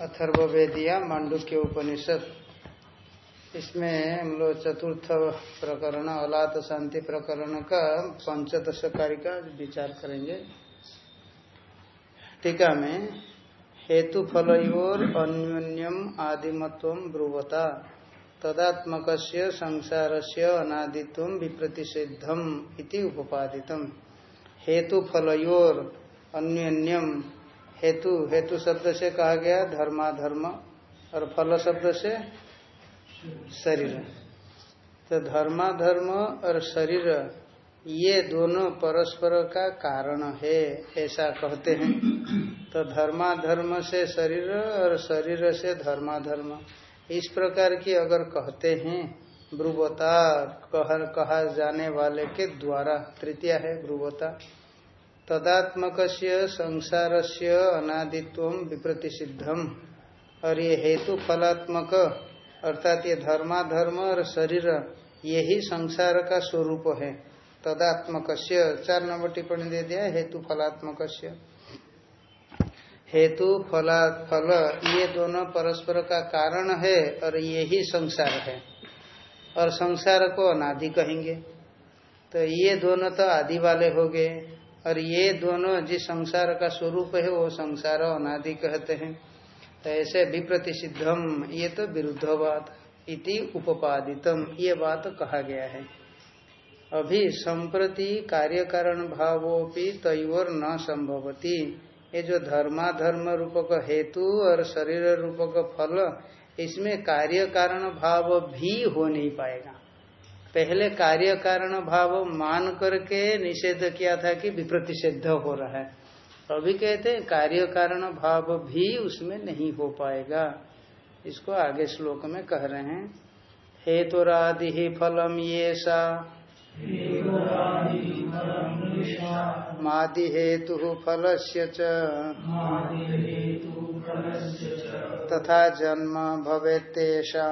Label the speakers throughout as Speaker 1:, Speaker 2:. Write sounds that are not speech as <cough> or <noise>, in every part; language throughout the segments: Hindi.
Speaker 1: अथर्वेदिया मांडुक्य उपनिषद। इसमें हम लोग चतुर्थ प्रकरण, अलात शांति प्रकरण का पंचदश कार्य का विचार करेंगे। टीका में, हेतु फलोर अन्योन्यम आदिमत्व ब्रुवता तदात्मक संसार से अनादित्व विप्रतिषिद्धम इति उपादितम। हेतु फलोर अन्योन्यम हेतु हेतु शब्द से कहा गया धर्माधर्म और फल शब्द से शरीर। तो धर्माधर्म और शरीर ये दोनों परस्पर का कारण है ऐसा कहते हैं। तो धर्माधर्म से शरीर और शरीर से धर्माधर्म इस प्रकार की अगर कहते हैं ब्रुवता कह, कहा जाने वाले के द्वारा तृतीय है ब्रुवता तदात्मक संसार से अनादित्व विप्रतिषिद्धम। और ये हेतु फलात्मक, अर्थात ये धर्माधर्म और शरीर यही संसार का स्वरूप है। तदात्मक चार नंबर टिप्पणी दे दिया, हेतु फलात्मक हेतु, फला, फल, ये दोनों परस्पर का कारण है और यही संसार है। और संसार को अनादि कहेंगे। तो ये दोनों तो आदि वाले हो गए। और ये दोनों जिस संसार का स्वरूप है, वो संसार अनादि कहते हैं। तो ऐसे विप्रतिषिद्धम, ये तो विरुद्धवाद इति उपादितम ये बात कहा गया है। अभी संप्रति कार्य कारण भावोपि तयोर न संभवती। ये जो धर्माधर्म रूपक हेतु और शरीर रूपक फल, इसमें कार्य कारण भाव भी हो नहीं पाएगा। पहले कार्य कारण भाव मान करके निषेध किया था कि विप्रतिषिद्ध हो रहा है। अभी कहते हैं कार्य कारण भाव भी उसमें नहीं हो पाएगा। इसको आगे श्लोक में कह रहे हैं हेतुरादि ही फलम ये सा। मादि हेतु फल से तथा जन्म भवेत्तेषा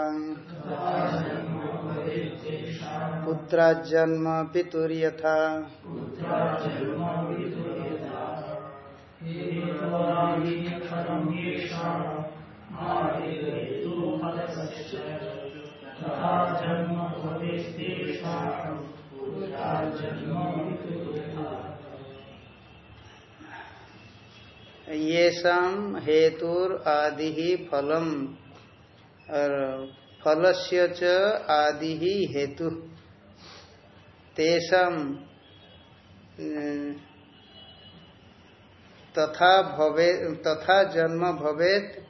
Speaker 1: पुत्राजन्म पितुर्यथा ये शाम हेतुर आदि ही फलम और फलस्य च आदि ही हेतु। तेषम तथा भवे, तथा जन्म भवेत,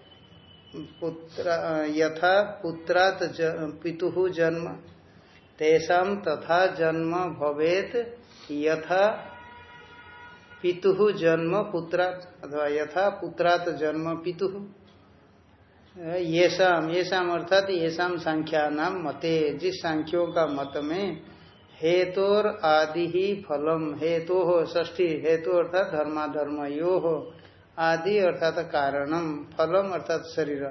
Speaker 1: पुत्र, यथा पुत्रात पितु जन्म तेषाम तथा जन्म भवेत, यथा पितु जन्म पुत्रात अथवा यथा पुत्रात जन्म पितु ये शाम ये शाम अर्थात ये शाम संख्या नाम मते, जिस सांख्यों का मत में हेतोर आदि ही फलम। हेतु हो ष्ठी हेतु अर्थात धर्माधर्म यो हो। आदि अर्थात कारणम। फलम अर्थात शरीर।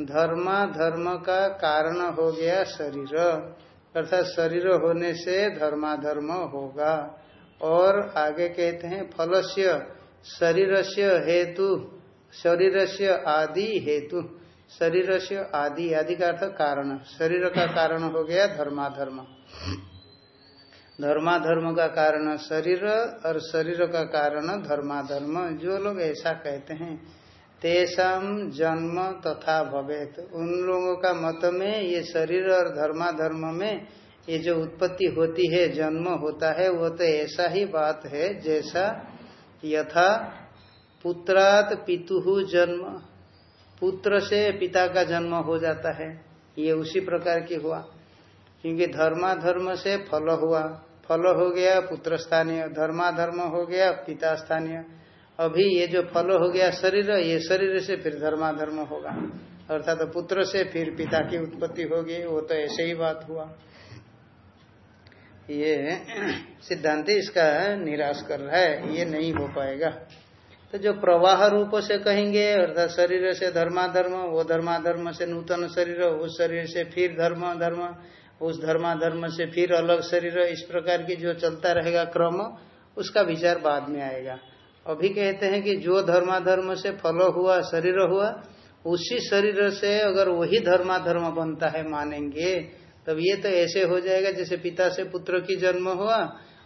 Speaker 1: धर्मा, धर्म का कारण हो गया शरीर। अर्थात शरीर होने से धर्माधर्म होगा। और आगे कहते हैं, फलस्य शरीर से हेतु शरीर से आदि हेतु। शरीर से आदि आदि का अर्थ कारण। शरीर का कारण हो गया धर्माधर्म धर्माधर्म का कारण शरीर और शरीर का कारण धर्माधर्म। जो लोग ऐसा कहते हैं तेषाम जन्म तथा भवेत। उन लोगों का मत में ये शरीर और धर्माधर्म में ये जो उत्पत्ति होती है, जन्म होता है, वो तो ऐसा ही बात है जैसा यथा पुत्रात पितु जन्म। पुत्र से पिता का जन्म हो जाता है। ये उसी प्रकार की हुआ। क्योंकि धर्माधर्म से फल हुआ। फल हो गया, पुत्र स्थानीय, धर्माधर्म हो गया, पिता स्थानीय। अभी ये जो फल हो गया शरीर, ये शरीर से फिर धर्माधर्म होगा। अर्थात तो पुत्र से फिर पिता की उत्पत्ति होगी, वो तो ऐसे ही बात हुआ। ये सिद्धांत इसका निराश कर रहा है, ये नहीं हो पाएगा। तो जो प्रवाह रूप से कहेंगे, अर्थात शरीर से धर्माधर्म, वो धर्माधर्म से नूतन शरीर, उस शरीर से फिर धर्म धर्म उस धर्माधर्म से फिर अलग शरीर, इस प्रकार की जो चलता रहेगा क्रम, उसका विचार बाद में आएगा। अभी कहते हैं कि जो धर्माधर्म से फल हुआ, शरीर हुआ, उसी शरीर से अगर वही धर्माधर्म बनता है मानेंगे, तब ये तो ऐसे हो जाएगा जैसे पिता से पुत्र की जन्म हुआ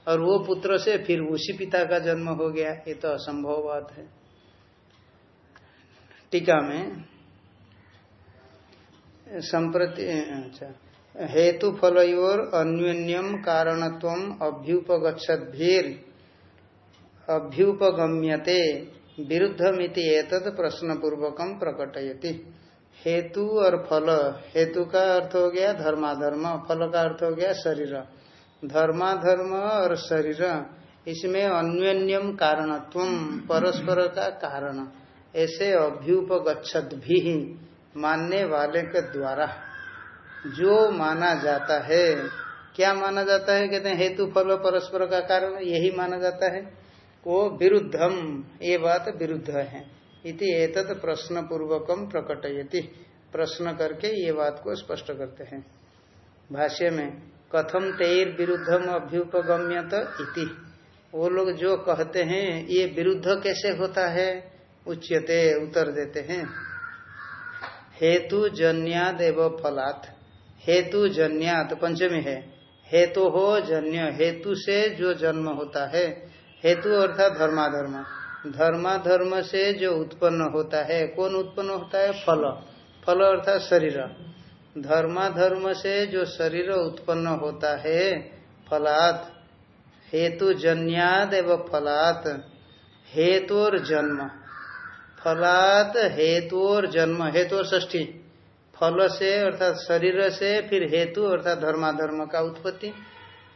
Speaker 1: और वो पुत्र से फिर उसी पिता का जन्म हो गया। ये तो असंभव बात है। टीका में संप्रति अच्छा। हेतु फलोर अन्योन्यम कारणत्व अभ्युपगछद्भीर अभ्युपगम्यते, विरुद्धमिति एतद प्रश्न पूर्वकम प्रकटयति। हेतु और फल, हेतु का अर्थ हो गया धर्माधर्म, फल का अर्थ हो गया शरीर। धर्माधर्म और शरीर, इसमें अन्योन्यम कारणत्व, परस्पर का कारण। ऐसे अभ्युपगछद भी मानने वाले के द्वारा। जो माना जाता है, क्या माना जाता है? कहते हैं, हेतु, फल परस्पर का कारण, यही माना जाता है। वो विरुद्धम, ये बात विरुद्ध है। इति एतत प्रश्न पूर्वकम प्रकटयति। प्रश्न करके ये बात को स्पष्ट करते हैं। भाष्य में, कथम तेर विरुद्धम अभ्युपगम्यत इति। वो लोग जो कहते हैं, ये विरुद्ध कैसे होता है? उच्यते, उत्तर देते हैं। हेतु जन्याद एवं फलात। हेतु जन्यात पंचमी है। हेतु हो जन्य, हेतु से जो जन्म होता है। हेतु अर्थात धर्माधर्म। धर्माधर्म से जो उत्पन्न होता है, कौन उत्पन्न होता है? फल। फल अर्थात शरीर। धर्माधर्म से जो शरीर उत्पन्न होता है, फलात। हेतु जन्याद एवं फलात। हेतु और जन्म। फलात हेतु और जन्म। हेतु और ष्ठी फल से अर्थात शरीर से, फिर हेतु अर्थात धर्माधर्म का उत्पत्ति।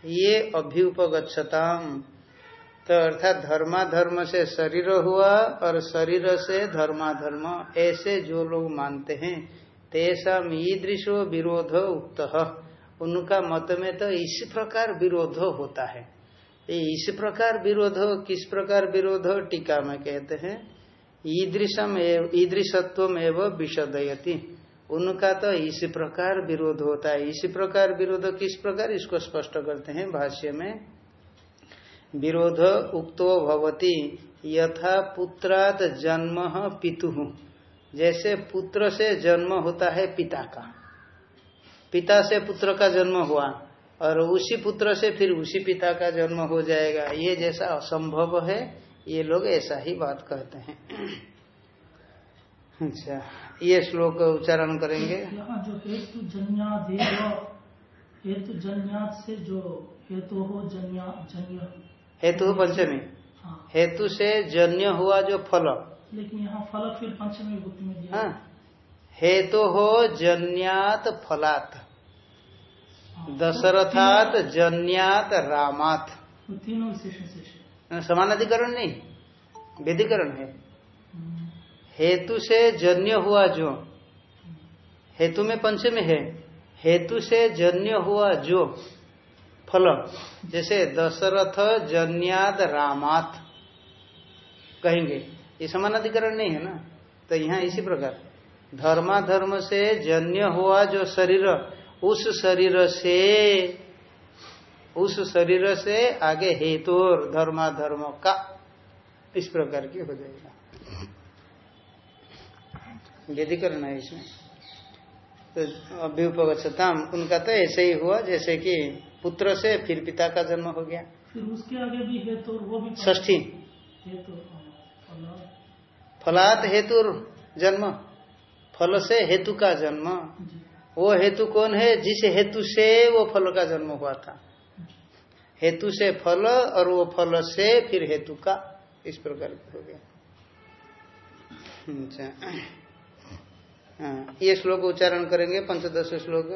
Speaker 1: ये अभ्युपगछताम तो अर्थात धर्माधर्म से शरीर हुआ और शरीर से धर्माधर्म। ऐसे जो लोग मानते हैं तेषाम ईदृशो विरोध उक्त। उनका मत में तो इस प्रकार विरोध होता है। इस प्रकार विरोध, किस प्रकार विरोध, टीका में कहते हैं। ईदृशम ईदृशत्व एवं विशदयति उनका तो इस प्रकार विरोध होता है। इसी प्रकार विरोध किस प्रकार? इसको स्पष्ट करते हैं भाष्य में। विरोध उक्तो भवती, यथा पुत्रात जन्म पितु। जैसे पुत्र से जन्म होता है पिता का। पिता से पुत्र का जन्म हुआ, और उसी पुत्र से फिर उसी पिता का जन्म हो जाएगा। ये जैसा असंभव है, ये लोग ऐसा ही बात कहते हैं। अच्छा। ये श्लोक उच्चारण करेंगे
Speaker 2: जो हेतु जन्याद हेतु से जो हेतु हो जन्या जन्य
Speaker 1: हेतु पंचमी हाँ। हेतु से जन्य हुआ जो फल
Speaker 2: लेकिन यहाँ फल फिर पंचमी गुप्त में दिया हाँ।
Speaker 1: हेतु हो जन्यात फलात हाँ। दशरथात जन्यात रामात
Speaker 2: तीनों विशेष
Speaker 1: समानाधिकरण नहीं विधिकरण है। हेतु से जन्य हुआ जो। हेतु में पंचमी है? हेतु से जन्य हुआ जो। फल, जैसे दशरथ, जन्याद रामात कहेंगे। ये समानाधिकरण नहीं है ना? तो यहाँ इसी प्रकार। धर्मा धर्म से जन्य हुआ जो शरीर, उस शरीर से, उस शरीर से आगे हेतु धर्मा धर्म का इस प्रकार की हो जाएगा। व्यधिकरण है इसमें। तो अभ्युपगछताम उनका तो ऐसे ही हुआ जैसे कि पुत्र से फिर पिता का जन्म हो गया।
Speaker 2: फिर उसके आगे भी है तो वो भी
Speaker 1: ष्ठी फलात। हेतु जन्म। फल से हेतु का जन्म। वो हेतु कौन है? जिस हेतु से वो फल का जन्म हुआ था। हेतु से फल और वो फल से फिर हेतु का इस प्रकार हो गया। अच्छा। हाँ, ये श्लोक उच्चारण करेंगे पंचदश श्लोक।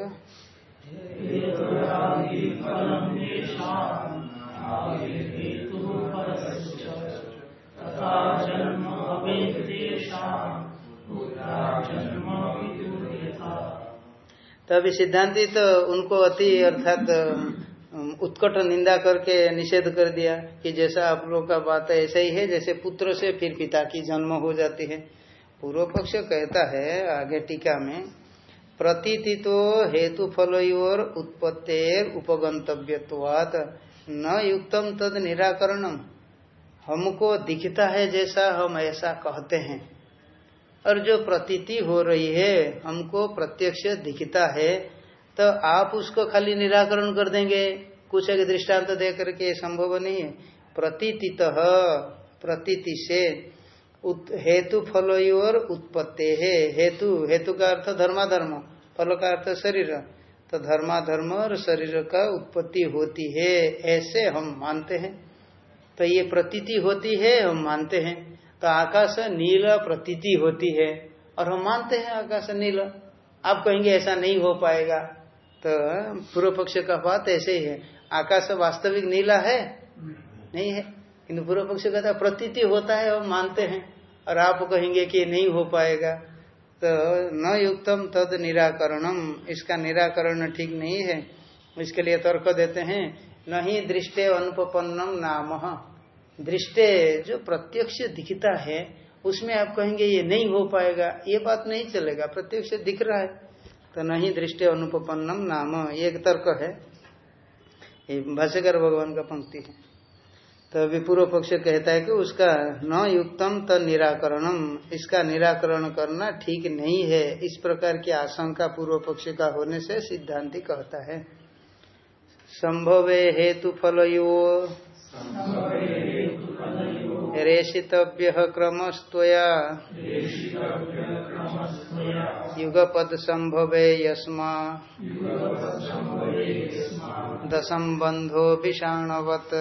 Speaker 1: तो अभी सिद्धांति तो उनको अति अर्थात उत्कट निंदा करके निषेध कर दिया कि जैसा आप लोग का बात है ऐसा ही है जैसे पुत्र से फिर पिता की जन्म हो जाती है। पूर्व पक्ष कहता है, आगे टीका में प्रतीति तो हेतु फलोर उत्पत्तेर उपगंतव्यवाद न युक्तम तद निराकरणम। हमको दिखता है जैसा हम ऐसा कहते हैं। और जो प्रतीति हो रही है, हमको प्रत्यक्ष दिखता है तो आप उसको खाली निराकरण कर देंगे। कुछ एक दृष्टांत तो दे करके संभव नहीं है। प्रतीति प्रतीति से हेतु फल और उत्पत्ति है। हेतु हेतु का अर्थ धर्माधर्म फल का अर्थ शरीर। तो धर्माधर्म और शरीर का उत्पत्ति होती है ऐसे हम मानते हैं। तो ये प्रतीति होती है हम मानते हैं। तो आकाश नील प्रतीति होती है और हम मानते हैं आकाश नील। आप कहेंगे ऐसा नहीं हो पाएगा। तो पूर्व पक्ष का बात ऐसे ही है। आकाश वास्तविक नीला है? नहीं। है। किंतु पूर्व पक्ष कहता प्रतीति होता है हम मानते हैं। और आप कहेंगे कि नहीं हो पाएगा तो न युक्तम तद निराकरणम, इसका निराकरण ठीक नहीं है। इसके लिए तर्क देते हैं, नहीं दृष्टे अनुपन्नम नाम। दृष्टे जो प्रत्यक्ष दिखता है, उसमें आप कहेंगे ये नहीं हो पाएगा, ये बात नहीं चलेगा, प्रत्यक्ष दिख रहा है। तो नहीं दृष्टि अनुपन्नम नाम, ये एक तर्क है। ये भाष्यकर भगवान का पंक्ति है। तो अभी पूर्व पक्ष कहता है कि उसका न युक्तम त निराकरणम, इसका निराकरण करना ठीक नहीं है। इस प्रकार की आशंका पूर्व पक्ष का होने से सिद्धांति कहता है। संभव हेतु फलयो। रेशितव्य क्रमस्तया युगपद संभवे यस्मा। दसंबंधो विषाणवत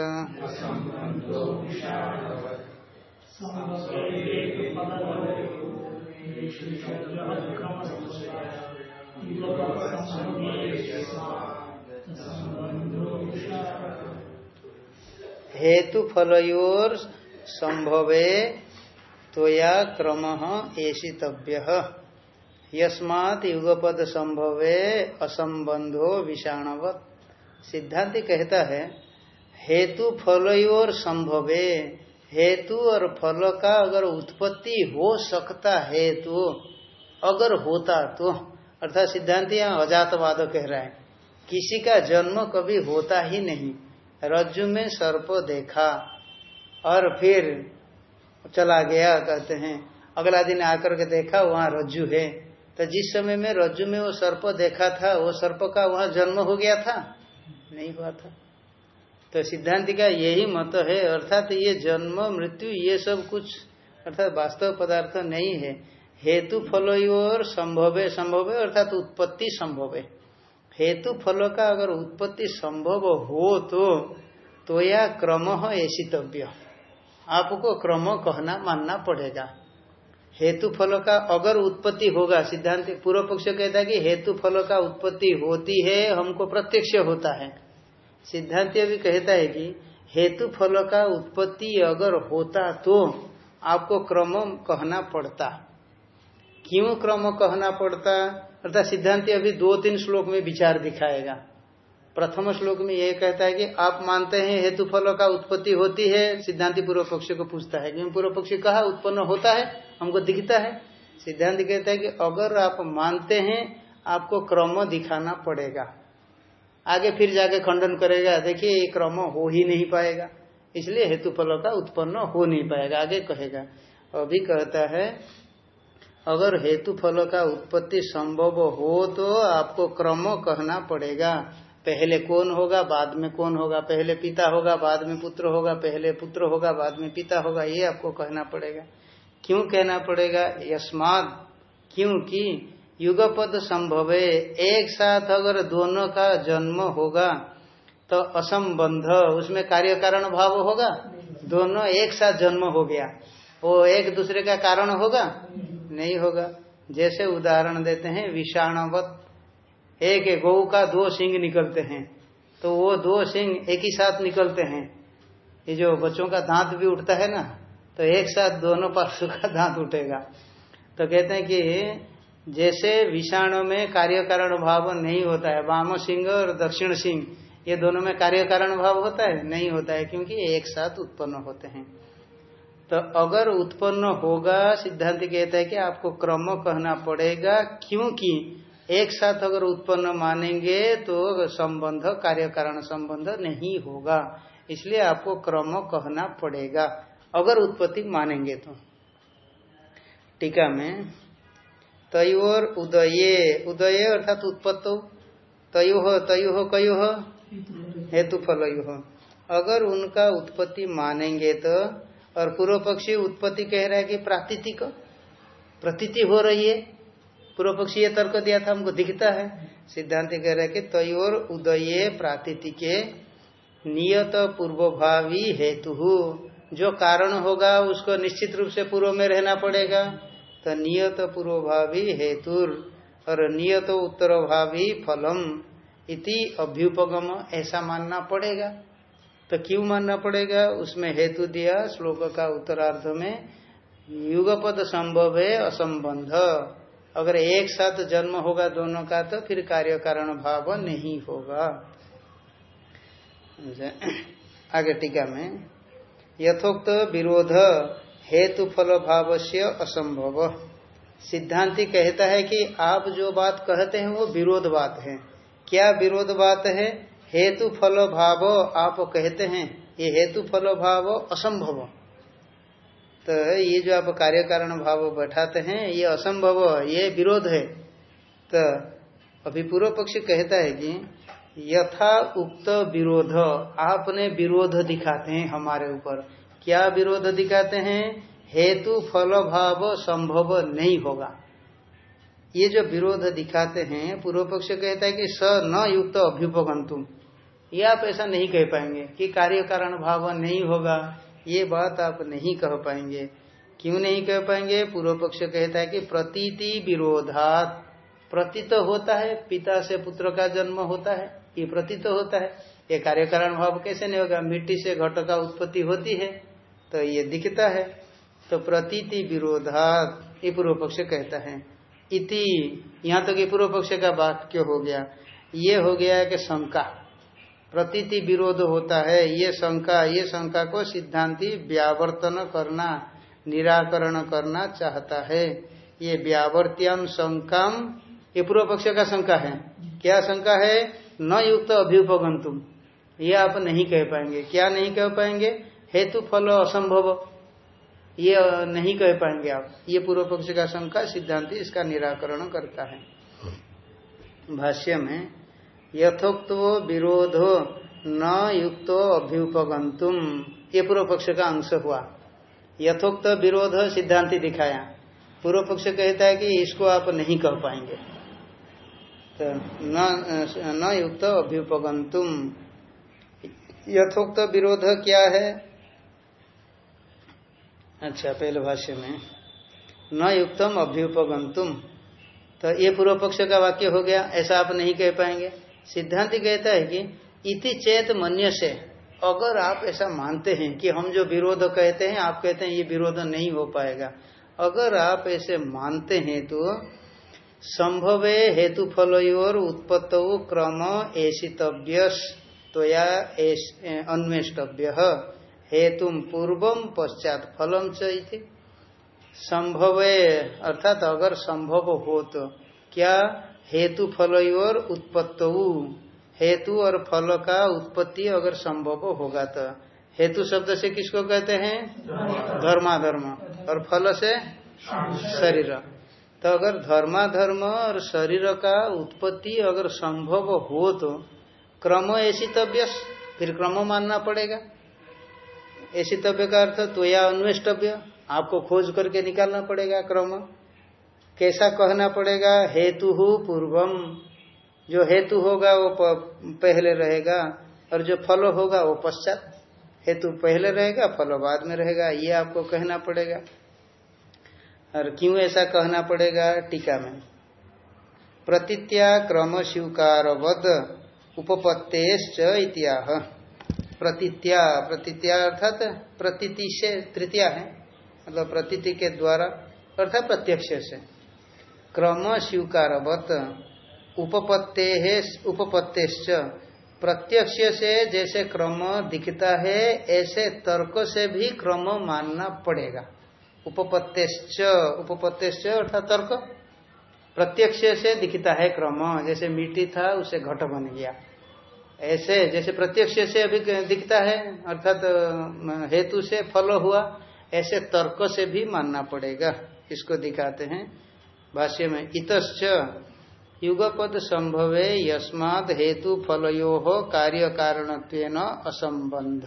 Speaker 1: हेतु फलोर संभवे तोया क्रम ऐशितव्य यस्मात् युगपद संभवे असंबंधो विषाणवत। सिद्धांत कहता है, हेतु फलोर संभवे, हेतु और फल का अगर उत्पत्ति हो सकता है तो अगर होता तो। अर्थात सिद्धांत यहाँ अजातवाद कह रहा है, किसी का जन्म कभी होता ही नहीं। रज्जु में सर्प देखा और फिर चला गया, कहते हैं। अगला दिन आकर के देखा वहाँ रज्जु है। तो जिस समय में रज्जु में वो सर्प देखा था, वो सर्प का वहाँ जन्म हो गया था? नहीं हुआ था। तो सिद्धांति का यही मत है, अर्थात ये जन्म, मृत्यु, ये सब कुछ, अर्थात वास्तव पदार्थ नहीं है। हेतु फल और संभव है संभव है, अर्थात उत्पत्ति संभव है। हेतु फल का अगर उत्पत्ति संभव हो तो तो या क्रम ऐसितव्य आपको क्रम कहना, मानना पड़ेगा। हेतु फल का अगर उत्पत्ति होगा, सिद्धांत पूर्व पक्ष कहता है कि हेतु फल का उत्पत्ति होती है, हमको प्रत्यक्ष होता है। सिद्धांत भी कहता है कि हेतु फल का उत्पत्ति अगर होता तो आपको क्रम कहना पड़ता। क्यों क्रम कहना पड़ता? अर्थात सिद्धांत अभी दो तीन श्लोक में विचार दिखाएगा। प्रथम श्लोक में यह कहता है कि आप मानते हैं हेतु फलों का उत्पत्ति होती है। सिद्धांति पूर्व पक्ष को पूछता है क्योंकि पूर्व पक्ष कहा उत्पन्न होता है? हमको दिखता है। सिद्धांत कहता है कि अगर आप मानते हैं, आपको क्रम दिखाना पड़ेगा। आगे फिर जाके खंडन करेगा, देखिए ये क्रम हो ही नहीं पाएगा। इसलिए हेतु फलों का उत्पन्न हो नहीं पाएगा, आगे कहेगा। अभी कहता है, अगर हेतु फल का उत्पत्ति संभव हो तो आपको क्रम कहना पड़ेगा। पहले कौन होगा, बाद में कौन होगा? पहले पिता होगा, बाद में पुत्र होगा, पहले पुत्र होगा, बाद में पिता होगा, ये आपको कहना पड़ेगा। क्यों कहना पड़ेगा? यस्माद, क्योंकि युगपद संभव है एक साथ अगर दोनों का जन्म होगा तो असंबंध, उसमें कार्य कारण भाव होगा? दोनों एक साथ जन्म हो गया। वो एक दूसरे का कारण होगा? नहीं होगा। जैसे उदाहरण देते हैं, विषाणवत एक एक गौ का दो सिंग निकलते हैं तो वो दो सिंग एक ही साथ निकलते हैं। ये जो बच्चों का दांत भी उठता है ना तो एक साथ दोनों पार्श्व का दांत उठेगा। तो कहते हैं कि जैसे विषाणु में कार्य कारण भाव नहीं होता है, वाम सिंह और दक्षिण सिंह, ये दोनों में कार्य कारण भाव होता है? नहीं होता है, क्योंकि एक साथ उत्पन्न होते हैं। तो अगर उत्पन्न होगा, सिद्धांत कहता है कि आपको क्रम कहना पड़ेगा, क्योंकि एक साथ अगर उत्पन्न मानेंगे तो संबंध कार्य कारण संबंध नहीं होगा। इसलिए आपको क्रम कहना पड़ेगा। अगर उत्पत्ति मानेंगे तो। टीका में, तयोर उदये, उदय अर्थात उत्पत्तो। तयो तयो, कयो? हेतु फल अगर उनका उत्पत्ति मानेंगे तो और पूर्व पक्षी उत्पत्ति कह रहा है कि प्रातिथिक प्रतीति हो रही है। पूर्व पक्षी ये तर्क दिया था, हमको दिखता है। सिद्धांत कह रहे कि तयोर उदय प्रातिथि के नियत पूर्वभावी हेतु। जो कारण होगा, उसको निश्चित रूप से पूर्व में रहना पड़ेगा। तो नियत पूर्वभावी हेतु और नियत उत्तरभावी फलम इति अभ्युपगम, ऐसा मानना पड़ेगा। तो क्यों मानना पड़ेगा? उसमें हेतु दिया, श्लोक का उत्तरार्ध में, युगपद संभव है, असंबंध। अगर एक साथ जन्म होगा दोनों का तो फिर कार्य कारण भाव नहीं होगा। आगे टीका में, यथोक्त विरोध हेतु फल भाव से असंभव। सिद्धांति कहता है कि आप जो बात कहते हैं, वो विरोध बात है। क्या विरोध बात है? हेतु फल भाव आप कहते हैं, ये हेतु फल भाव असंभव। तो ये जो आप कार्य कारण भाव बैठाते हैं, ये असंभव ये विरोध है। तो अभी पूर्व पक्ष कहता है कि यथा उक्त विरोध, आपने विरोध दिखाते हैं हमारे ऊपर। क्या विरोध दिखाते हैं? हेतु, फल, भाव संभव नहीं होगा। ये जो विरोध दिखाते हैं, पूर्व पक्ष कहता है कि स न युक्त अभ्युपगंतुम ये आप ऐसा नहीं कह पाएँगे कि कार्य कारण भाव नहीं होगा। ये बात आप नहीं कह पाएँगे। क्यों नहीं कह पाएँगे? पूर्व पक्ष कहता है कि प्रतीति विरोधात। प्रतीत होता है, पिता से पुत्र का जन्म होता है, ये प्रतीत होता है। ये कार्य कारण भाव कैसे नहीं होगा? मिट्टी से घट का उत्पत्ति होती है तो ये दिखता है। तो प्रतीति विरोधात, ये पूर्व पक्ष कहता है। इति, यहाँ तो ये पूर्व पक्ष का वाक्य हो गया। ये हो गया कि शंका। प्रतीति विरोध होता है। ये शंका ये शंका को सिद्धांति व्यावर्तन करना, निराकरण करना चाहता है। ये व्यावर्त्याम शंकाम, ये पूर्व पक्ष का शंका है। क्या शंका है? न युक्त अभ्युपगंतुम ये आप नहीं कह पाएँगे। क्या नहीं कह पाएँगे? हेतु, फल, असंभव। ये नहीं कह पाएँगे आप। ये पूर्व पक्ष का शंका, सिद्धांति इसका निराकरण करता है। भाष्य में यथोक्त विरोधो न युक्तो अभ्युपगंतुम ये पूर्व पक्ष का अंश हुआ। यथोक्त विरोध सिद्धांति दिखाया। पूर्व पक्ष कहता है कि इसको आप नहीं कह पाएँगे। तो न न युक्त अभ्युपगंतुम यथोक्त विरोध क्या है? अच्छा पहले भाष्य में। न युक्तम अभ्युपगंतुम तो ये पूर्व पक्ष का वाक्य हो गया, ऐसा आप नहीं कह पाएँगे। सिद्धांत कहता है कि इति चेत मन्य से अगर आप ऐसा मानते हैं कि हम जो विरोध कहते हैं, आप कहते हैं ये विरोध नहीं हो पाएगा। अगर आप ऐसे मानते हैं तो संभव हेतु फलोर उत्पत्त क्रम ऐसितव्य तो अन्वेष्टव्य। हेतु पूर्वम पश्चात फलम चाहिए संभव, अर्थात अगर संभव हो तो क्या हेतु फल और उत्पत्त हेतु और फल का उत्पत्ति अगर संभव होगा तो। हेतु शब्द से किसको कहते हैं? धर्माधर्म। और फल से? शरीर। तो अगर धर्माधर्म और शरीर का उत्पत्ति अगर संभव हो तो क्रम ऐसी तव्य फिर क्रम मानना पड़ेगा। ऐसी तव्य का अर्थ तो या अन्वेष्टव्य, आपको खोज करके निकालना पड़ेगा क्रम। कैसा कहना पड़ेगा? हेतु पूर्वम। जो हेतु होगा, वो पहले रहेगा, और जो फल होगा, वो पश्चात। हेतु पहले रहेगा, फल बाद में रहेगा, ये आपको कहना पड़ेगा। और क्यों ऐसा कहना पड़ेगा? टीका में। प्रतित्या क्रम स्वीकार उपपत्तेश्च इत्याह। प्रतित्या प्रतित्या अर्थात प्रतीति से, तृतीया है। मतलब प्रतीति के द्वारा, अर्थात प्रत्यक्ष से। क्रम स्वीकारवत। उपपत्ते उपपत्तेश्च। प्रत्यक्ष से जैसे क्रम दिखता है, ऐसे तर्क से भी क्रम मानना पड़ेगा। उपपत्तेश्च उपपत्तेश्च अर्थात तर्क। प्रत्यक्ष से दिखता है क्रम, जैसे मिट्टी था, उसे घट बन गया। ऐसे जैसे प्रत्यक्ष से अभी दिखता है, अर्थात हेतु से फल हुआ, ऐसे तर्क से भी मानना पड़ेगा। इसको दिखाते हैं। भाष्य में, इतश्च युगपद संभवे यस्मात हेतु फलयो कार्य कारण असंबंध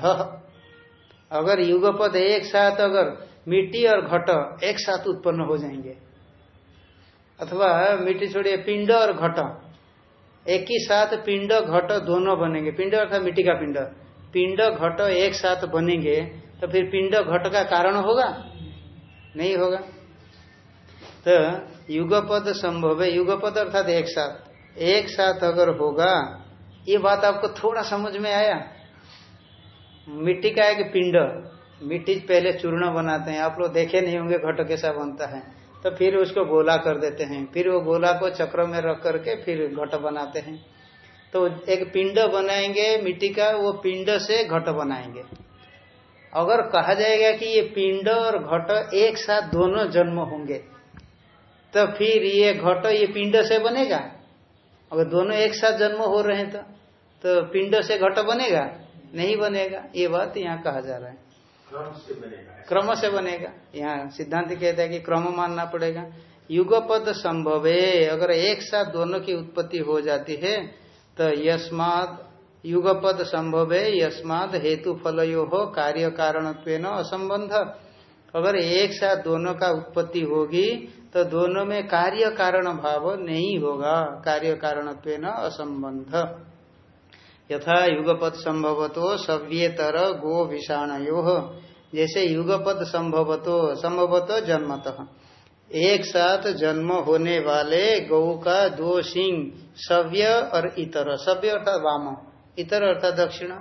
Speaker 1: अगर युगपद एक साथ अगर मिट्टी और घट एक साथ उत्पन्न हो जाएँगे, अथवा मिट्टी छोड़िए पिंड और घट, एक ही साथ पिंड, घट दोनों बनेंगे। पिंड अर्थात मिट्टी का पिंड। पिंड, घट एक साथ बनेंगे तो फिर पिंड, घट का कारण होगा? नहीं होगा। तो युगपद संभव है। युगपद अर्थात एक साथ। एक साथ अगर होगा, ये बात आपको थोड़ा समझ में आया? मिट्टी का एक पिंड, मिट्टी पहले चूर्ण बनाते हैं। आप लोग देखे नहीं होंगे, घट कैसा बनता है। तो फिर उसको गोला कर देते हैं। फिर वो गोला को चक्र में रख करके फिर घट बनाते हैं। तो एक पिंड बनाएँगे मिट्टी का, वो पिंड से घट बनाएँगे। अगर कहा जाएगा कि ये पिंड और घट एक साथ दोनों जन्म होंगे तो फिर ये घट ये पिंड से बनेगा। अगर दोनों एक साथ जन्म हो रहे हैं तो तो पिंड से घट बनेगा? नहीं बनेगा। ये बात यहाँ कहा जा रहा है। क्रम से बनेगा। यहाँ सिद्धांत कहता है कि क्रम मानना पड़ेगा। युगपद संभव। है अगर एक साथ दोनों की उत्पत्ति हो जाती है तो यस्माद युगपद संभव है यस्माद हेतु फलयो हो कार्य कारण असंबंध। अगर एक साथ दोनों का उत्पत्ति होगी तो दोनों में कार्य कारण भाव नहीं होगा। कार्य कारण असंबंध। यथा युगपद संभवतो सव्येतर गो विषाणयो। जैसे युगपद संभवतो संभवतो जन्मतः। एक साथ जन्म होने वाले गौ का दो सिंह, सव्य और इतर। सव्य अर्थात वाम। इतर अर्थात दक्षिण।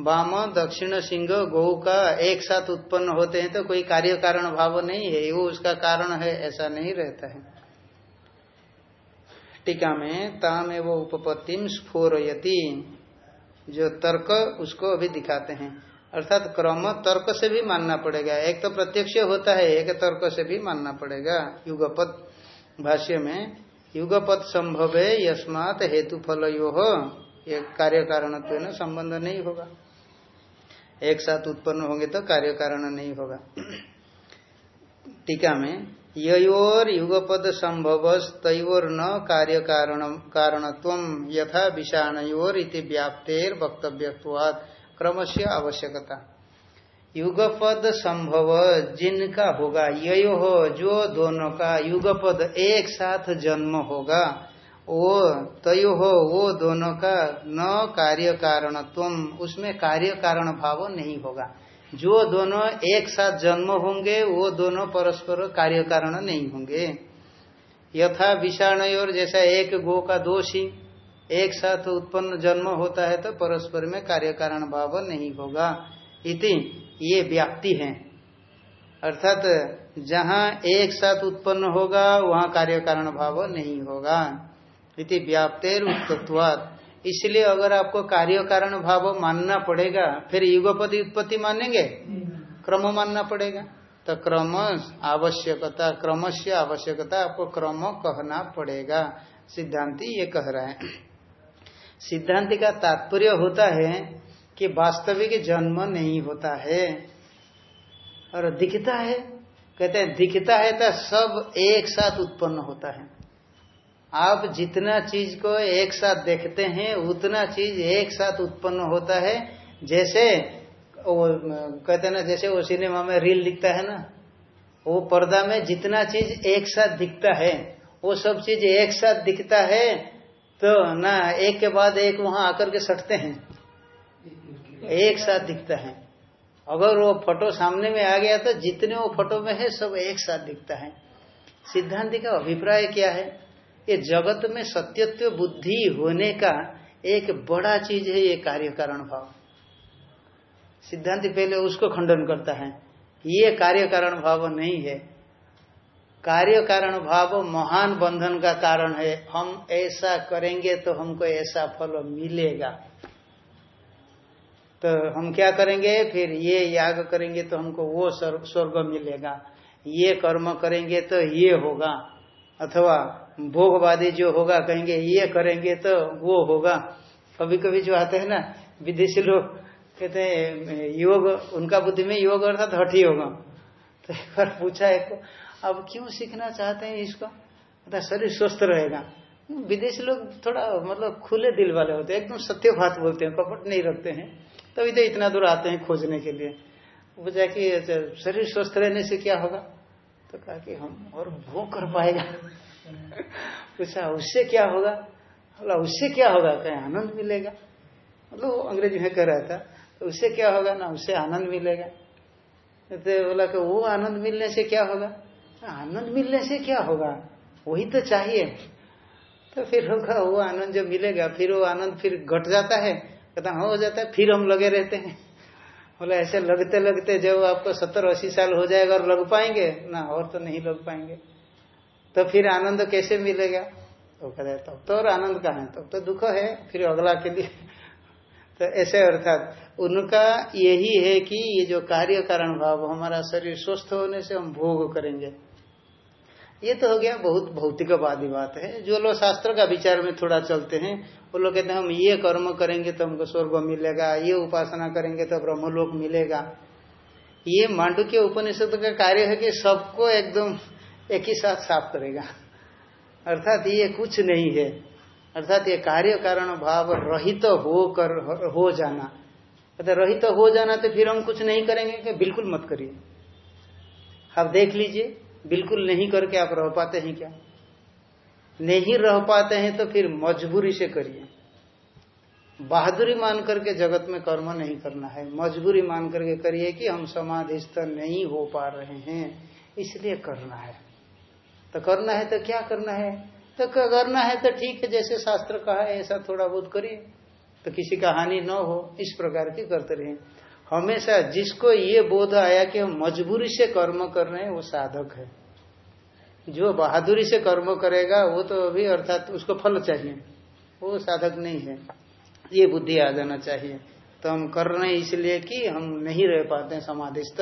Speaker 1: वाम, दक्षिण, सिंह गौ का एक साथ उत्पन्न होते हैं तो कोई कार्य कारण भाव नहीं है। वो उसका कारण है, ऐसा नहीं रहता है। टीका में, ताम एवं उपपत्तिम स्फोरयति। जो तर्क, उसको अभी दिखाते हैं। अर्थात क्रम, तर्क से भी मानना पड़ेगा। एक तो प्रत्यक्ष होता है, एक तर्क से भी मानना पड़ेगा। युगपद भाष्य में, युगपत संभव है यस्मात हेतु फल यो ये कार्य कारण संबंध नहीं होगा। एक साथ उत्पन्न होंगे तो कार्य कारण नहीं होगा। टीका में योर युगपद संभव तयोर न कार्य कारण, कारणत्व यथा विषाणयोर इति व्याप्तेर वक्तव्यवाद क्रम से आवश्यकता। युगपद संभव जिनका होगा यो हो जो दोनों का युगपद एक साथ जन्म होगा वो तय हो, वो दोनों का न कार्य कारणत्व उसमें कार्य कारण भाव नहीं होगा। जो दोनों एक साथ जन्म होंगे, वो दोनों परस्पर कार्य कारण नहीं होंगे। यथा विषाण और जैसा एक गो का दो सिंह एक साथ उत्पन्न जन्म होता है तो परस्पर में कार्य कारण भाव नहीं होगा। इति, ये व्याप्ति है। अर्थात, जहाँ एक साथ उत्पन्न होगा, वहाँ कार्य कारण भाव नहीं होगा। इति व्याप्तेर उत्तत्वाद इसलिए अगर आपको कार्य कारण भाव मानना पड़ेगा, फिर युगपति उत्पत्ति मानेंगे? क्रम मानना पड़ेगा। तो क्रम आवश्यकता क्रम से आवश्यकता आपको क्रम कहना पड़ेगा। सिद्धांति ये कह रहा है। सिद्धांति का तात्पर्य होता है कि वास्तविक जन्म नहीं होता है। और दिखता है। कहते हैं, दिखता है तो सब एक साथ उत्पन्न होता है। आप जितना चीज़ को एक साथ देखते हैं, उतना चीज़ एक साथ उत्पन्न होता है। जैसे, वो, कहते ना, जैसे वो सिनेमा में रील दिखता है ना, वो पर्दा में जितना चीज़ एक साथ दिखता है, वो सब चीज़ एक साथ दिखता है तो ना, एक के बाद एक वहाँ आकर के सटते हैं। एक साथ दिखता है। अगर वो फ़ोटो सामने में आ गया तो जितने वो फ़ोटो में है, सब एक साथ दिखता है। सिद्धांत का अभिप्राय क्या है? ये जगत में सत्यत्व बुद्धि होने का एक बड़ा चीज़ है ये कार्य कारण भाव। सिद्धांत पहले उसको खंडन करता है ये कार्य कारण भाव नहीं है। कार्य कारण भाव महान बंधन का कारण है। हम ऐसा करेंगे तो हमको ऐसा फल मिलेगा। तो हम क्या करेंगे? फिर ये याग करेंगे तो हमको वो स्वर्ग मिलेगा। ये कर्म करेंगे तो ये होगा। अथवा भोगवादी जो होगा, कहेंगे, ये करेंगे तो वो होगा। कभी कभी जो आते हैं ना, विदेशी लोग, कहते हैं, योग, उनका बुद्धि में योग अर्थात हठी होगा। तो एक बार पूछा एक अब क्यों सीखना चाहते हैं इसको? मतलब शरीर स्वस्थ रहेगा। विदेशी लोग थोड़ा मतलब खुले दिल वाले होते हैं, एकदम सत्य बात बोलते हैं, कपट नहीं रखते हैं। तभी तो इतना दूर आते हैं खोजने के लिए। वो जाके, शरीर स्वस्थ रहने से क्या होगा? तो कहा कि, हम और वो कर पाएगा। पूछा, उससे क्या होगा? बोला, उससे क्या होगा? कहीं आनंद मिलेगा। मतलब वो अंग्रेज़ी में कह रहा था तो उससे क्या होगा? ना, उससे आनंद मिलेगा। तो बोला कि, वो आनंद मिलने से क्या होगा? आनंद मिलने से क्या होगा? वही तो चाहिए। तो फिर होगा वो आनंद जो मिलेगा, फिर वो आनंद फिर घट जाता है। कहता हाँ हो जाता है, फिर हम लगे रहते हैं। बोला, ऐसे लगते लगते जब आपको सत्तर अस्सी साल हो जाएगा और लग पाएँगे? ना, और तो नहीं लग पाएँगे। तो फिर आनंद कैसे मिलेगा? तो कहते हैं, तब तो और आनंद कहा है? तब तो दुख है, फिर अगला के लिए। <laughs> तो ऐसे अर्थात उनका यही है कि ये जो कार्य कारण भाव, हमारा शरीर स्वस्थ होने से हम भोग करेंगे। ये तो हो गया बहुत भौतिकवादी बात है। जो लोग शास्त्र का विचार में थोड़ा चलते हैं, वो लोग कहते हैं, हम ये कर्म करेंगे तो हमको स्वर्ग मिलेगा, ये उपासना करेंगे तो ब्रह्मलोक मिलेगा। ये मांडू के उपनिषद का कार्य है कि सबको एकदम एक ही साथ साफ़ करेगा। अर्थात ये कुछ नहीं है। अर्थात ये कार्य कारण भाव रहित तो हो कर हो जाना। अगर रहित तो हो जाना तो फिर हम कुछ नहीं करेंगे कि बिल्कुल मत करिए। आप देख लीजिए, बिल्कुल नहीं करके आप रह पाते हैं क्या? नहीं रह पाते हैं तो फिर मजबूरी से करिए। बहादुरी मान करके जगत में कर्म नहीं करना है। मजबूरी मान करके करिए कि हम समाधिस्थ नहीं हो पा रहे हैं। इसलिए करना है। तो करना है तो क्या करना है? तो करना है तो ठीक है, जैसे शास्त्र कहा है, ऐसा थोड़ा बहुत करिए। तो किसी का हानि न हो, इस प्रकार की करते रहे हमेशा जिसको ये बोध आया कि हम मजबूरी से कर्म कर रहे हैं, वो साधक है। जो बहादुरी से कर्म करेगा, वो तो अभी अर्थात उसको फल चाहिए। वो साधक नहीं है। ये बुद्धि आ जाना चाहिए। तो हम कर रहे हैं इसलिए कि हम नहीं रह पाते हैं समाधिस्थ।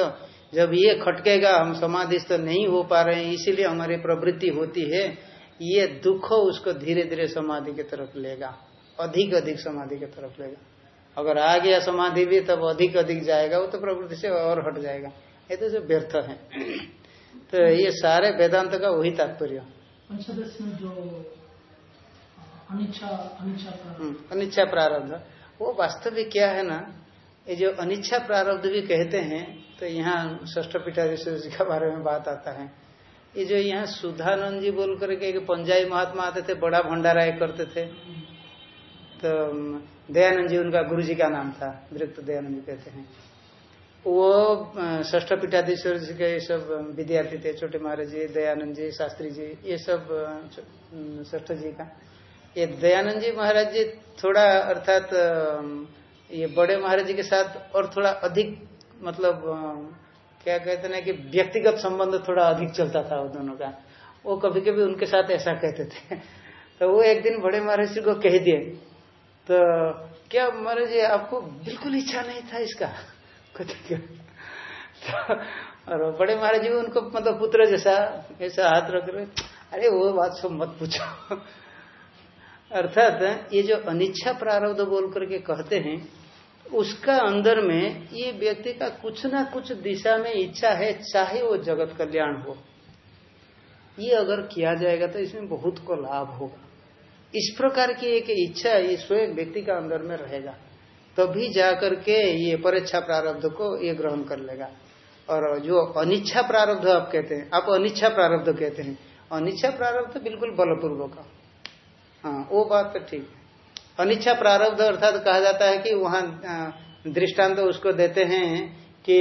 Speaker 1: जब ये खटकेगा हम समाधिस्थ नहीं हो पा रहे हैं इसीलिए हमारी प्रवृत्ति होती है ये दुख उसको धीरे धीरे समाधि की तरफ़ लेगा अधिक अधिक समाधि की तरफ़ लेगा। अगर आ गया समाधि भी तब अधिक अधिक जाएगा वो तो प्रवृत्ति से और हट जाएगा। ये तो जो व्यर्थ है। <clears throat> तो ये सारे वेदांत का वही तात्पर्य।
Speaker 2: जो अनिच्छा
Speaker 1: हम्म, प्रारब्ध। वो वास्तविक क्या है ना ये जो अनिच्छा प्रारब्ध भी कहते हैं तो यहाँ ष्ठ पीठाधीश्वर जी के बारे में बात आता है। ये जो यहाँ सुधानंद जी बोल करके एक पंजाबी महात्मा आते थे, बड़ा भंडारा करते थे। तो दयानंद जी, उनका गुरु जी का नाम था दृप्त दयानंद जी कहते हैं। वो ष्ठ पीठाधीश्वर जी के सब विद्यार्थी थे, छोटे महाराज जी, दयानंद जी, शास्त्री जी, ये सब ष्ठ जी का। ये दयानंद जी महाराज जी थोड़ा, अर्थात ये बड़े महाराज जी के साथ और थोड़ा अधिक मतलब क्या कहते हैं कि व्यक्तिगत संबंध थोड़ा अधिक चलता था वो दोनों का। वो कभी कभी उनके साथ ऐसा कहते थे। <laughs> तो वो एक दिन बड़े महाराज जी को कह दिए तो क्या महाराज जी आपको बिल्कुल इच्छा नहीं था इसका? <laughs> <laughs> तो, और बड़े महाराज जी उनको मतलब पुत्र जैसा ऐसा हाथ रख रहे अरे वो बात सब मत पूछो। अर्थात ये जो अनिच्छा प्रारब्ध बोल करके कहते हैं उसका अंदर में ये व्यक्ति का कुछ ना कुछ दिशा में इच्छा है, चाहे वो जगत कल्याण हो। ये अगर किया जाएगा तो इसमें बहुत को लाभ होगा। इस प्रकार की एक इच्छा ये स्वयं व्यक्ति का अंदर में रहेगा। तभी तो जाकर के ये परीक्षा प्रारब्ध को ये ग्रहण कर लेगा। और जो अनिच्छा प्रारब्ध आप कहते हैं, आप अनिच्छा प्रारब्ध कहते हैं। अनिच्छा प्रारब्ध बिल्कुल बलपूर्वक। हाँ वो बात तो ठीक है। अनिच्छा प्रारब्ध अर्थात कहा जाता है कि वहाँ दृष्टांत तो उसको देते हैं कि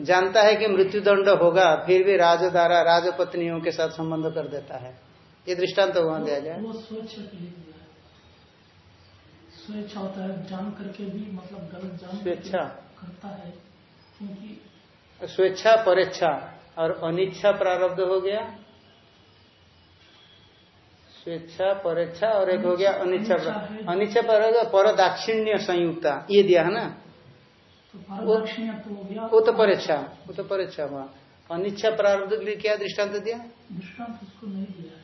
Speaker 1: जानता है कि मृत्युदंड होगा फिर भी राजदारा राजपत्नियों के साथ संबंध कर देता है। ये दृष्टांत तो वहाँ दिया गया।
Speaker 2: स्वेच्छा होता है जान करके भी मतलब गलत जान
Speaker 1: स्वेच्छा।
Speaker 2: करता है क्योंकि
Speaker 1: स्वेच्छा परेच्छा और अनिच्छा प्रारब्ध हो गया। स्वेच्छा परेच्छा और एक हो गया अनिच्छा। अनिच्छा प्रारब्ध पर दाक्षिण्य संयुक्ता। ये दिया है ना?
Speaker 2: तो वो तो
Speaker 1: वो तो परीक्षा वो तो परीक्षा हुआ। अनिच्छा प्रारब्ध के लिए क्या दृष्टांत दिया?
Speaker 2: दृष्टांत उसको नहीं दिया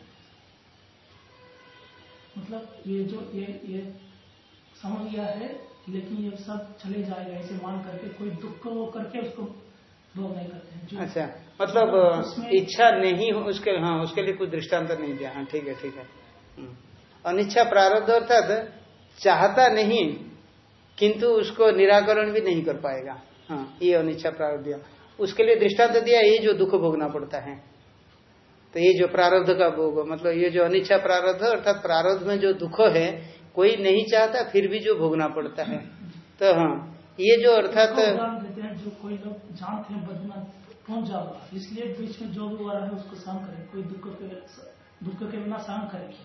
Speaker 2: मतलब ये जो ये ये समझ गया है लेकिन ये सब चले जाएगा ऐसे मान करके कोई दुख को वो करके उसको
Speaker 1: अच्छा मतलब इच्छा नहीं हो उसके हाँ उसके लिए कुछ दृष्टांत नहीं दिया। हाँ ठीक है ठीक है। हम्म। अनिच्छा प्रारब्ध अर्थात चाहता नहीं किंतु उसको निराकरण भी नहीं कर पाएगा। हाँ ये अनिच्छा प्रारब्ध दिया। उसके लिए दृष्टांत दिया ये जो दुख भोगना पड़ता है। तो ये जो प्रारब्ध का भोग मतलब ये जो अनिच्छा प्रारब्ध अर्थात प्रारब्ध में जो दुख है कोई नहीं चाहता फिर भी जो भोगना पड़ता है। तो हाँ ये जो अर्थात
Speaker 2: जो कोई लोग जानते हैं पहुँच जाओगा इसलिए बीच में जो भी हो रहा है उसको सहन करें। कोई दुख के दुख के बिना सहन करेंगे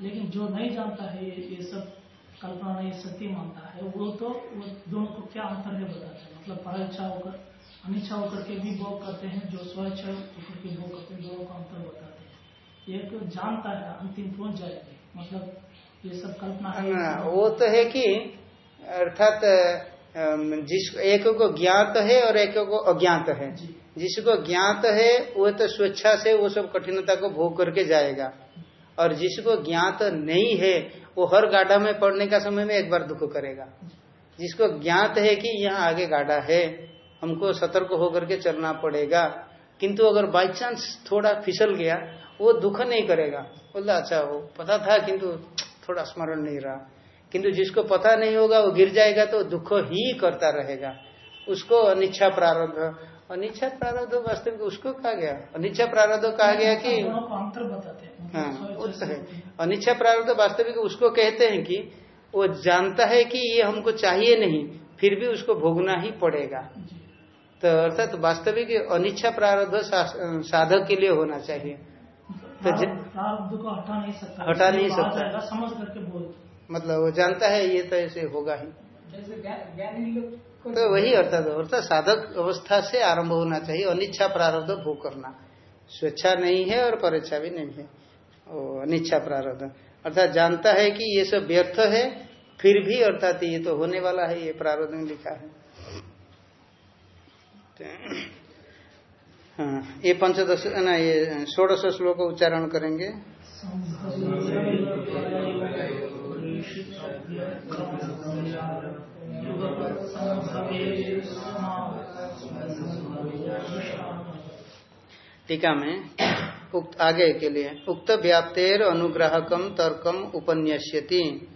Speaker 2: लेकिन जो नहीं जानता है ये, ये सब कल्पना नहीं सत्य मानता है वो तो वो दोनों को क्या अंतर है बताते हैं। मतलब पराइच्छा होकर अनिच्छा होकर के भी भोग करते हैं जो स्वेच्छा होकर के भोग करते हैं दोनों का अंतर बताते हैं। एक जानता है अंतिम पहुँच जाएगी? मतलब ये सब कल्पना है।
Speaker 1: हाँ, वो तो है कि अर्थात जिस एक को ज्ञात है और एक को अज्ञात है। जिसको ज्ञात है वो तो स्वेच्छा से वो सब कठिनता को भोग करके जाएगा। और जिसको ज्ञात नहीं है वो हर गाढ़ा में पड़ने का समय में एक बार दुख करेगा। जिसको ज्ञात है कि यहाँ आगे गाढ़ा है हमको सतर्क होकर के चलना पड़ेगा। किंतु अगर बाई चांस थोड़ा फिसल गया वो दुख नहीं करेगा। बोला अच्छा वो पता था किंतु थोड़ा स्मरण नहीं रहा। किंतु जिसको पता नहीं होगा वो गिर जाएगा तो दुख ही करता रहेगा। उसको अनिच्छा प्रारब्ध। अनिच्छा प्रारब्ध वास्तविक उसको कहा गया? अनिच्छा प्रारब्ध कहा गया कि
Speaker 2: हैं। मतलब
Speaker 1: तो। अनिच्छा प्रारब्ध वास्तविक उसको कहते हैं कि वो जानता है कि ये हमको चाहिए नहीं फिर भी उसको भोगना ही पड़ेगा। तो अर्थात वास्तविक अनिच्छा प्रारब्ध साधक के लिए होना चाहिए। तो
Speaker 2: प्रारब्ध को हटा नहीं सकता।
Speaker 1: हटा नहीं सकता।
Speaker 2: समझ करके बोल
Speaker 1: मतलब वो जानता है ये तो ऐसे होगा ही। तो वही अर्थात अर्थात साधक अवस्था से आरंभ होना चाहिए अनिच्छा प्रारब्ध भोग करना। स्वेच्छा नहीं है और परीक्षा भी नहीं है। ओ, अनिच्छा प्रारब्ध। अर्थात जानता है कि ये सब व्यर्थ है फिर भी अर्थात ये तो होने वाला है ये प्रारब्ध में लिखा है। हाँ ये पंचदश ना ये षोड़श श्लोक उच्चारण करेंगे। टीका में उक्त आगे के लिए, उक्त व्याप्तेर अनुग्राहकम तर्कम उपन्यस्यति।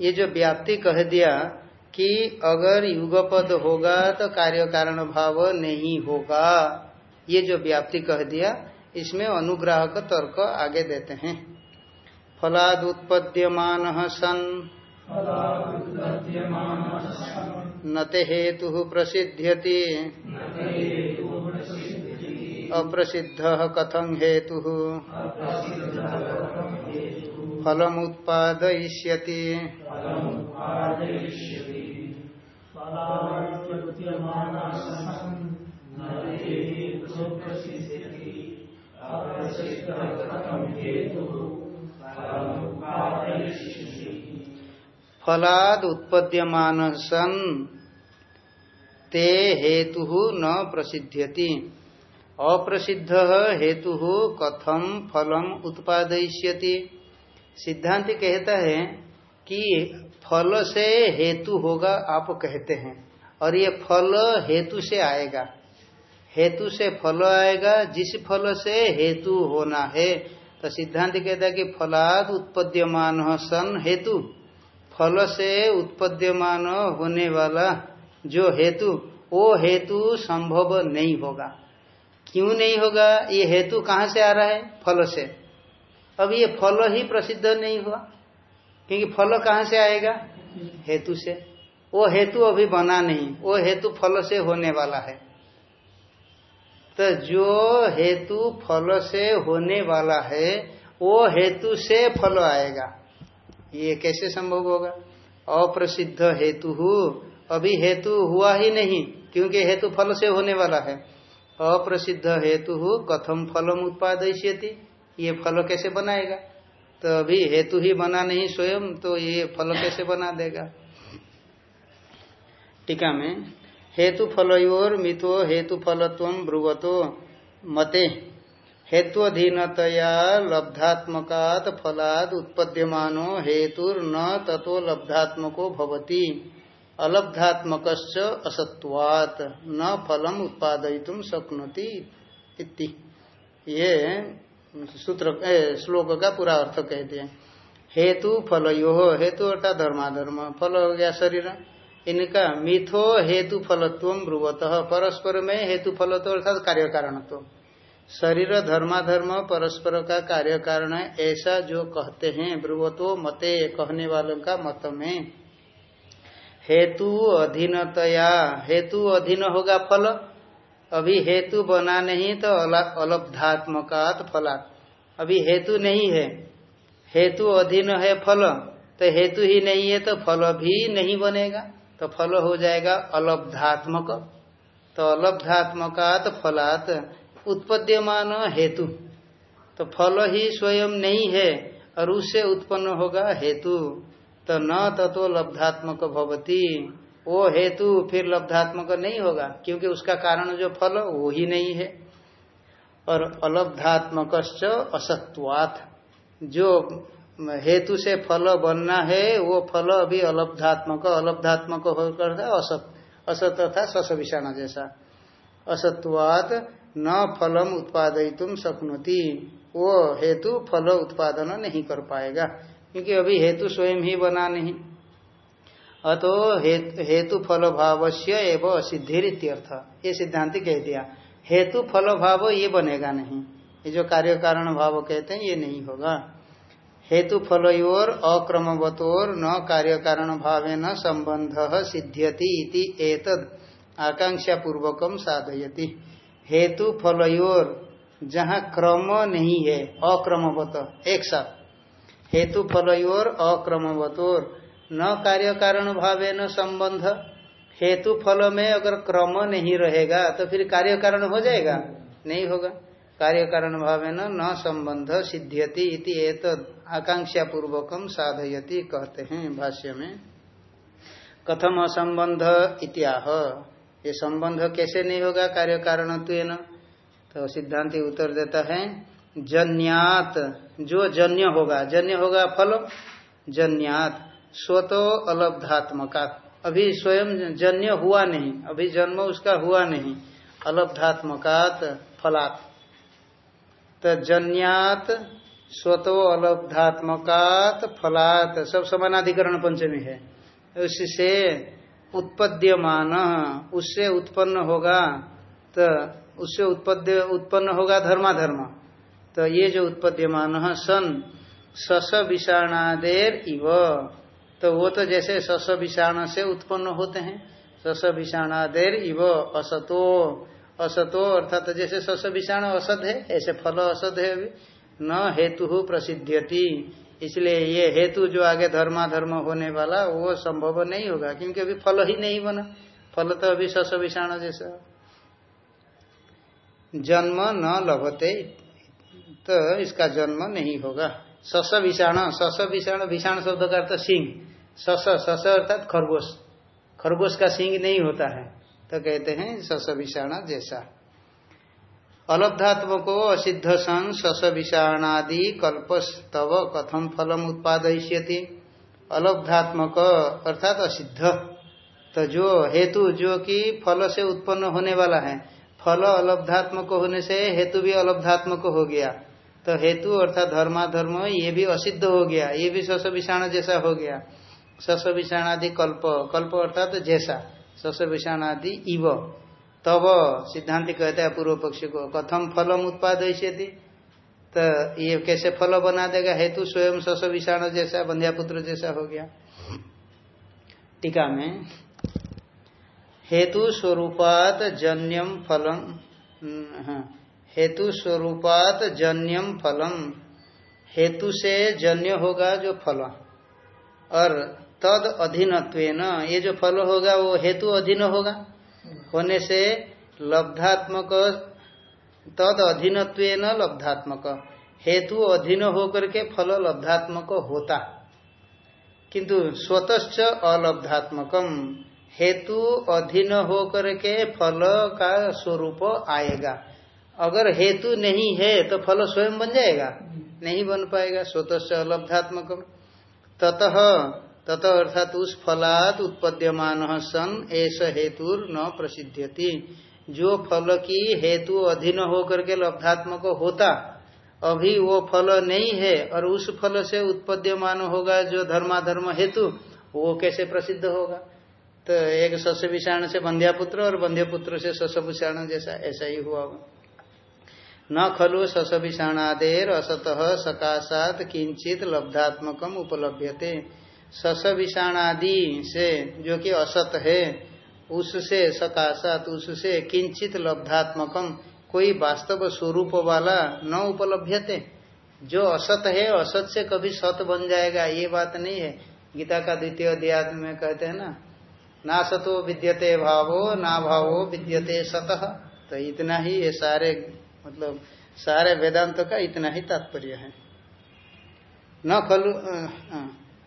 Speaker 1: ये जो व्याप्ति कह दिया कि अगर युगपद होगा तो कार्य कारण भाव नहीं होगा। ये जो व्याप्ति कह दिया, इसमें अनुग्राहक तर्क आगे देते हैं। फलाद उत्पद्यमान सन। नते हेतु प्रसिद्ध्यति। अप्रसिद्ध कथं हेतु। फलमुत्पादयिष्यति। फलाद उत्पद्यमान सन ते हेतु न प्रसिद्ध्यति। अप्रसिद्ध हेतु कथम फलम उत्पादयिष्यति? सिद्धांत कहता है कि फल से हेतु होगा, आप कहते हैं। और ये फल हेतु से आएगा। हेतु से फल आएगा, जिस फल से हेतु होना है। तो सिद्धांत कहता है कि फलाद उत्पद्यमान सन हेतु। फल से उत्पद्यमान होने वाला जो हेतु, वो हेतु संभव नहीं होगा। क्यों नहीं होगा? ये हेतु कहाँ से आ रहा है? फल से अब ये फल ही प्रसिद्ध नहीं हुआ, क्योंकि फल कहाँ से आएगा? हेतु से। वो हेतु अभी बना नहीं, वो हेतु फल से होने वाला है। तो जो हेतु फल से होने वाला है, वो हेतु से फल आएगा। ये कैसे संभव होगा? अप्रसिद्ध हेतु अभी हेतु हुआ ही नहीं, क्योंकि हेतु फल से होने वाला है। अप्रसिद्ध हेतु कथम फलम उत्पादयति ये फल कैसे बनाएगा? तो अभी हेतु ही बना नहीं स्वयं तो ये फल कैसे बना देगा? टीका में, हेतु फलयोर मितो हेतु फलत्व ब्रुवतो, मते। हेत्वधीनतया लब्धात्मकात फलाद उत्पद्यमानो हेतुर न ततो लब्धात्मको भवति। अलब्धात्मक असत्वात न फलम उत्पादयितुम शक्नोति इति। ये सूत्र श्लोक का पूरा अर्थ कहते हैं। हेतु फल यो हेतु अर्थात धर्माधर्म, फल हो गया शरीर। इनका मिथो हेतु फलत्व ब्रुवत परस्पर में हेतु फलत्व अर्थात कार्य कारणत्व शरीर, धर्माधर्म, परस्पर का कार्य कारण ऐसा जो कहते हैं ब्रुवतो मते कहने वालों का मत में। हेतु अधीनतया, हेतु अधीन होगा फल, अभी हेतु बना नहीं तो अलब्धात्मकात फलात अभी हेतु नहीं है, हेतु अधीन है फल तो हेतु ही नहीं है तो फल भी नहीं बनेगा तो फल हो जाएगा अलब्धात्मक। तो अलब्धात्मकात फलात उत्पद्यमान हेतु। तो फल ही स्वयं नहीं है और उससे उत्पन्न होगा हेतु। तो न तत्व लब्धात्मक भवती, वो हेतु फिर लब्धात्मक नहीं होगा, क्योंकि उसका कारण जो फल, वो ही नहीं है। और अलब्धात्मक असत्वात। जो हेतु से फल बनना है, वो फल अभी अलब्धात्मक अलब्धात्मक होकर असत असत था सस विषाण जैसा। असत्वात न फलम उत्पादयितुम शक्नोति। वो हेतु फल उत्पादन नहीं कर पाएगा, क्योंकि अभी हेतु स्वयं ही बना नहीं। अतो हेतु फल भाव से एवं असिद्धिर ये सिद्धांत कह दिया। हेतु फल भाव ये बनेगा नहीं। ये जो कार्य कारण भाव कहते हैं, ये नहीं होगा। हेतु फलोर अक्रमवतोर न कार्य कारण भाव न संबंध सिद्ध्यति एतद। आकांक्षा पूर्वकम साधयति। हेतु फलोर जहाँ क्रम नहीं है, अक्रमवत, एक साथ। हेतु फलोर अक्रमवतोर। न कार्य कारण भावे न संबंध। हेतु फल में अगर क्रम नहीं रहेगा तो फिर कार्य कारण हो जाएगा? नहीं होगा। कार्य कारण भाव न संबंध, सिद्ध्यति इति एतद। आकांक्षा पूर्वकम साधयति, कहते हैं भाष्य में। कथम असंबंध इत्याह। ये संबंध कैसे नहीं होगा कार्य कारण तो सिद्धांति उत्तर देता है, जन्यात, जो जन्य होगा जन्य होगा फल, जन्यात, स्वतो अलब्धात्मका। अभी स्वयं जन्य हुआ नहीं, अभी जन्म उसका हुआ नहीं, अलब्धात्मकात फलात। तो जन्यात, स्वतो अलब्धात्मकात फलात, सब समानाधिकरण पंचमी है। उससे उत्पद्यमान, उससे उत्पन्न होगा तो उससे उत्पद्य, उत्पन्न होगा धर्माधर्म। तो ये जो उत्पद्यमान, सन सस विषाणादेर इव। तो वो तो जैसे सस विषाण से उत्पन्न होते हैं सस विषाणादेर इव, असतो। असतो अर्थात तो जैसे सस विषाण असद है, ऐसे फल असद है अभी, न हेतु प्रसिद्ध्यति। इसलिए ये हेतु जो आगे धर्माधर्म होने वाला, वो संभव नहीं होगा, क्योंकि अभी फल ही नहीं बना। फल तो अभी सस विषाण जैसा। जन्म न लभते तो इसका जन्म नहीं होगा। सस विषाण सस विषाण विषाण शब्द का अर्थ सिंह। सस सस अर्थात खरगोश। खरगोश का सिंह नहीं होता है। तो कहते हैं सस विषाण जैसा। अलब्धात्मको असिद्ध सन सस विषाणादि कल्पस्तव कथम फलम उत्पादयिष्यति। अलब्धात्मक अर्थात असिद्ध। तो जो हेतु, जो कि फल से उत्पन्न होने वाला है, फल अलब्धात्मक होने से हेतु भी अलब्धात्मक हो गया। तो हेतु अर्थात धर्माधर्म, ये भी असिद्ध हो गया, ये भी सस विषाण जैसा हो गया। सस विषाणादि कल्प कल्प अर्थात जैसा सस विषाणादि इव। तब सिद्धांत कहता है, पूर्व पक्षी को कथम फलम उत्पाद तो ये कैसे फल बना देगा? हेतु स्वयं सस विषाण जैसा, बंध्यापुत्र जैसा हो गया। टीका में, हेतु स्वरूपात जन्यम फलम हाँ हेतु स्वरूपात जन्यम फलम, हेतु से जन्य होगा जो फल। और तद अधीनत्व ये जो फल होगा, वो हेतु अधीन होगा? होने से लब्धात्मक, तद अधीनत्व लब्धात्मक। हेतु अधीन होकर के फल लब्धात्मक होता। किंतु स्वतश्च अलब्धात्मकम, हेतु अधीन होकर के फल का स्वरूप आएगा। अगर हेतु नहीं है तो फल स्वयं बन जाएगा। नहीं बन पाएगा स्वतः अलब्धात्मक ततः तत अर्थात उस फलात उत्पद्यमान सन ऐसा हेतु न प्रसिद्ध्यति। जो फल की हेतु अधीन होकर के लब्धात्मक होता, अभी वो फल नहीं है और उस फल से उत्पद्यमान होगा जो धर्माधर्म हेतु, वो कैसे प्रसिद्ध होगा? तो एक सस्य विषाण से बंध्यापुत्र और बंध्यापुत्र से सस विषाण जैसा, ऐसा ही हुआ न खलु सस विषाणादेर असत सकाशात किंचित लब्धात्मकम उपलभ्यते। सस विषाणादि से जो कि असत है, उससे सकाशात, उससे किंचित लब्धात्मकम, कोई वास्तव स्वरूप वाला न उपलब्धते जो असत है, असत से कभी सत बन जाएगा, ये बात नहीं है। गीता का द्वितीय अध्याय में कहते हैं ना ना सतो विद्यते भावो ना भावो विद्यते सतह तो इतना ही ये सारे मतलब सारे वेदांत का इतना ही तात्पर्य है। न खलु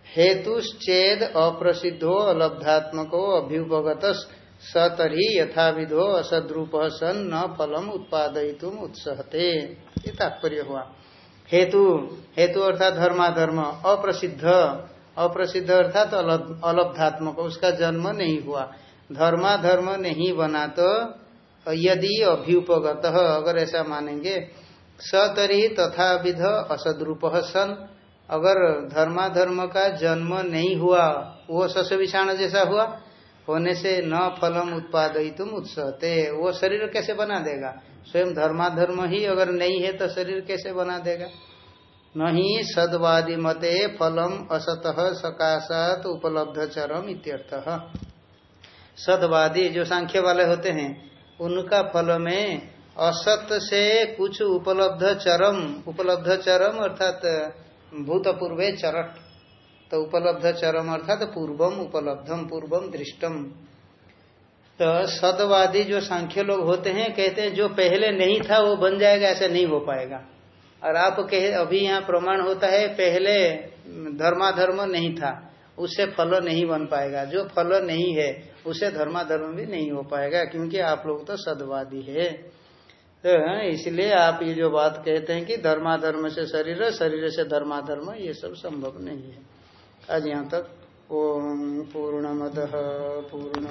Speaker 1: हेतुश्चेद अप्रसिद्धो अलब्धात्मको अभ्युपगत सतरी यथाविधो असद्रूप सन न फलम उत्पादयितुम उत्सहते। तात्पर्य हुआ। हेतु हेतु अर्थात धर्माधर्म, अप्रसिद्ध। अप्रसिद्ध अर्थात अलब्धात्मक, उसका जन्म नहीं हुआ। धर्माधर्म नहीं बना तो यदि अभ्युपगत, अगर ऐसा मानेंगे सतरी तथा विध असद्रूप सन अगर धर्माधर्म का जन्म नहीं हुआ, वो सस विषाण जैसा हुआ, होने से न फलम उत्पादय तुम उत्सहते वो शरीर कैसे बना देगा? स्वयं धर्माधर्म ही अगर नहीं है तो शरीर कैसे बना देगा? नहीं सदवादी मते फलम असत सकाशात उपलब्ध चरम इत्यर्थ। सदवादी जो सांख्य वाले होते हैं, उनका फल में असत से कुछ उपलब्ध चरम उपलब्ध चरम अर्थात भूतपूर्वे चरट तो उपलब्ध चरम अर्थात तो पूर्वम, उपलब्धम, पूर्वम, दृष्टम। तो सदवादी जो सांख्य लोग होते हैं, कहते हैं, जो पहले नहीं था, वो बन जाएगा, ऐसा नहीं हो पाएगा। और आप कह, अभी यहाँ प्रमाण होता है, पहले धर्माधर्म नहीं था, उससे फल नहीं बन पाएगा। जो फल नहीं है, उसे धर्माधर्म भी नहीं हो पाएगा, क्योंकि आप लोग तो सदवादी है। तो इसलिए आप ये जो बात कहते हैं कि धर्माधर्म से शरीर शरीर से धर्माधर्म ये सब संभव नहीं है। आज यहाँ तक, ओम पूर्ण मद पूर्ण